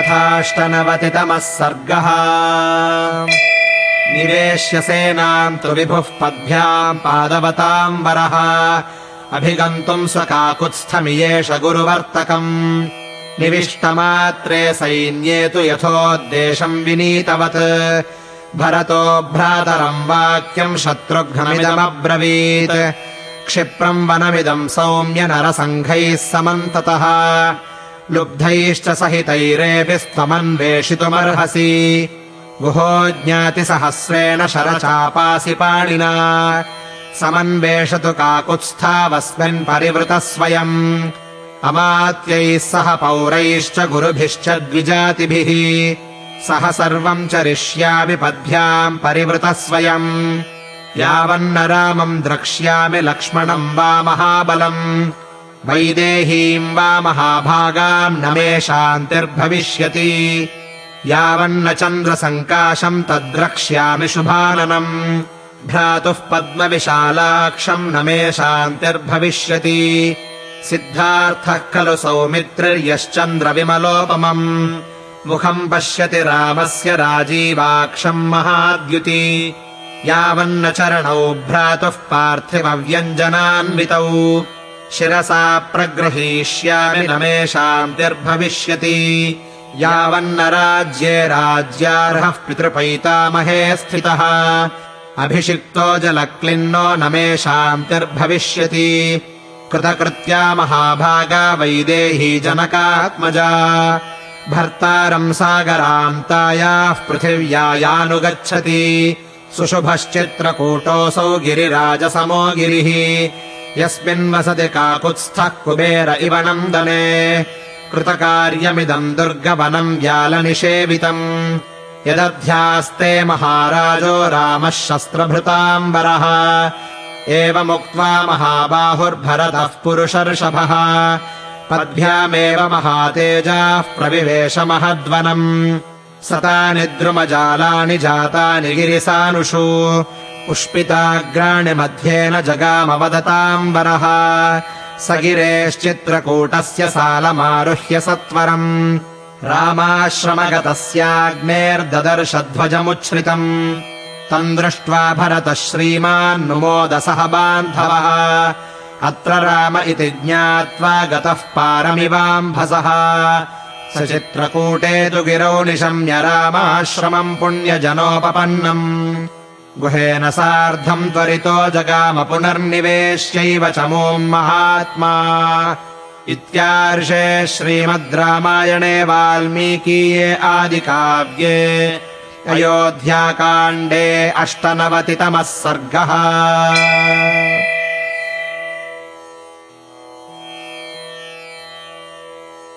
अथाष्टनवतितमः सर्गः। निवेश्य सेनाम् विभुः पद्भ्याम् पादवताम् वरः। अभिगन्तुम् स्वकाकुत्स्थमियेष गुरुवर्तकम्। निविष्टमात्रे सैन्ये तु यथोद्देशम् विनीतवत्। भरतो भ्रातरम् वाक्यम् शत्रुघ्नमिदमब्रवीत्। क्षिप्रम् वनमिदम् सौम्य नरसङ्घैः समन्ततः लुब्धैश्च सहितैरेऽपि स्तमन्वेषितुमर्हसि गुहो ज्ञातिसहस्रेण शरचापासि पाणिना। समन्वेषतु काकुत्स्थावस्मिन् परिवृतः स्वयम् अमात्यैः सह पौरैश्च गुरुभिश्च द्विजातिभिः। सह सर्वम् चरिष्यामि पद्भ्याम् परिवृतः स्वयम् यावन्न रामम् द्रक्ष्यामि लक्ष्मणम् वा महाबलम् वैदेहीम् वा महाभागाम् न मे शान्तिर्भविष्यति। यावन्न चन्द्रसङ्काशम् तद्रक्ष्यामि शुभाननम्। भ्रातुः पद्मविशालाक्षम् न मे शान्तिर्भविष्यति। सिद्धार्थः खलु सौमित्रिर्यश्चन्द्रविमलोपमम्। मुखम् पश्यति रामस्य राजीवाक्षम् महाद्युति। यावन्न चरणौ भ्रातुः पार्थिवव्यञ्जनान्वितौ शिरसा प्रगृहीष्यामि न मे शान्तिर्भविष्यति। यावन्न राज्ये राज्यार्हः पितृपैतामहे स्थितः। अभिषिक्तो जलक्लिन्नो न मे शान्तिर्भविष्यति। कृतकृत्या महाभागा वैदेही जनकात्मजा। भर्तारम् सागरान्तायाः पृथिव्यायानुगच्छति। सुशुभश्चित्रकूटोऽसौ गिरिराजसमो गिरिः यस्मिन् वसति काकुत्स्थः कुबेर इव नन्दने। कृतकार्यमिदम् दुर्गवनम् व्यालनिषेवितम्। यदध्यास्ते महाराजो रामः शस्त्रभृताम्बरः। एवमुक्त्वा महाबाहुर्भरतः पुरुषर्षभः। पद्भ्यामेव महातेजाः प्रविवेश महद्वनम् सतानि द्रुमजालानि जातानि गिरिसानुषु पुष्पिताग्राणि मध्येन जगामवदताम्बरः स गिरेश्चित्रकूटस्य सालमारुह्य सत्वरम् रामाश्रमगतस्याग्नेर्ददर्शध्वजमुच्छ्रितम्। तम् दृष्ट्वा भरतः श्रीमान्नुमोदसः बान्धवः। अत्र राम इति ज्ञात्वा गतः पारमिवाम्भसः स चित्रकूटे तु गिरौ निशम्य रामाश्रमम् पुण्यजनोपपन्नम् गुहेन सार्धम् त्वरितो जगाम पुनर्निवेश्यैव चमूम् महात्मा। इत्यार्षे श्रीमद् रामायणे वाल्मीकीये आदिकाव्ये। अयोध्याकाण्डे अष्टनवतितमः सर्गः